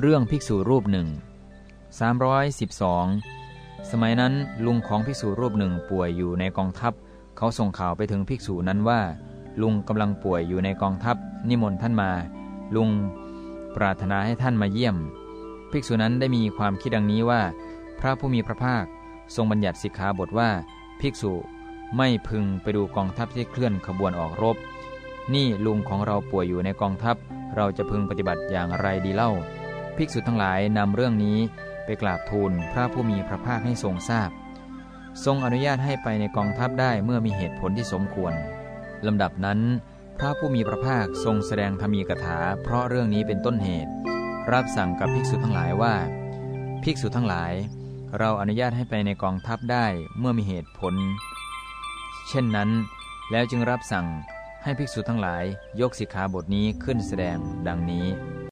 เรื่องภิกษุรูปหนึ่ง312 สมัยนั้นลุงของภิกษุรูปหนึ่งป่วยอยู่ในกองทัพ เขาส่งข่าวไปถึงภิกษุนั้นว่า ลุงกำลังป่วยอยู่ในกองทัพ นิมนต์ท่านมา ลุงปรารถนาให้ท่านมาเยี่ยม ภิกษุนั้นได้มีความคิดดังนี้ว่า พระผู้มีพระภาคทรงบัญญัติสิกขาบทว่า ภิกษุไม่พึงไปดูกองทัพที่เคลื่อนขบวนออกรบ นี่ลุงของเราป่วยอยู่ในกองทัพ เราจะพึงปฏิบัติอย่างไรดีเล่า ภิกษุทั้งหลายนำเรื่องนี้ไปกราบทูลพระผู้มีพระภาคให้ทรงทราบ ทรงอนุญาตให้ไปในกองทัพได้เมื่อมีเหตุผลที่สมควรลำดับนั้น พระผู้มีพระภาคทรงแสดงธรรมีกถา เพราะเรื่องนี้เป็นต้นเหตุ รับสั่งกับภิกษุทั้งหลายว่า ภิกษุทั้งหลาย เราอนุญาตให้ไปในกองทัพได้เมื่อมีเหตุผล เช่นนั้น แล้วจึงรับสั่งให้ภิกษุทั้งหลายยกสิกขาบทนี้ขึ้นแสดงดังนี้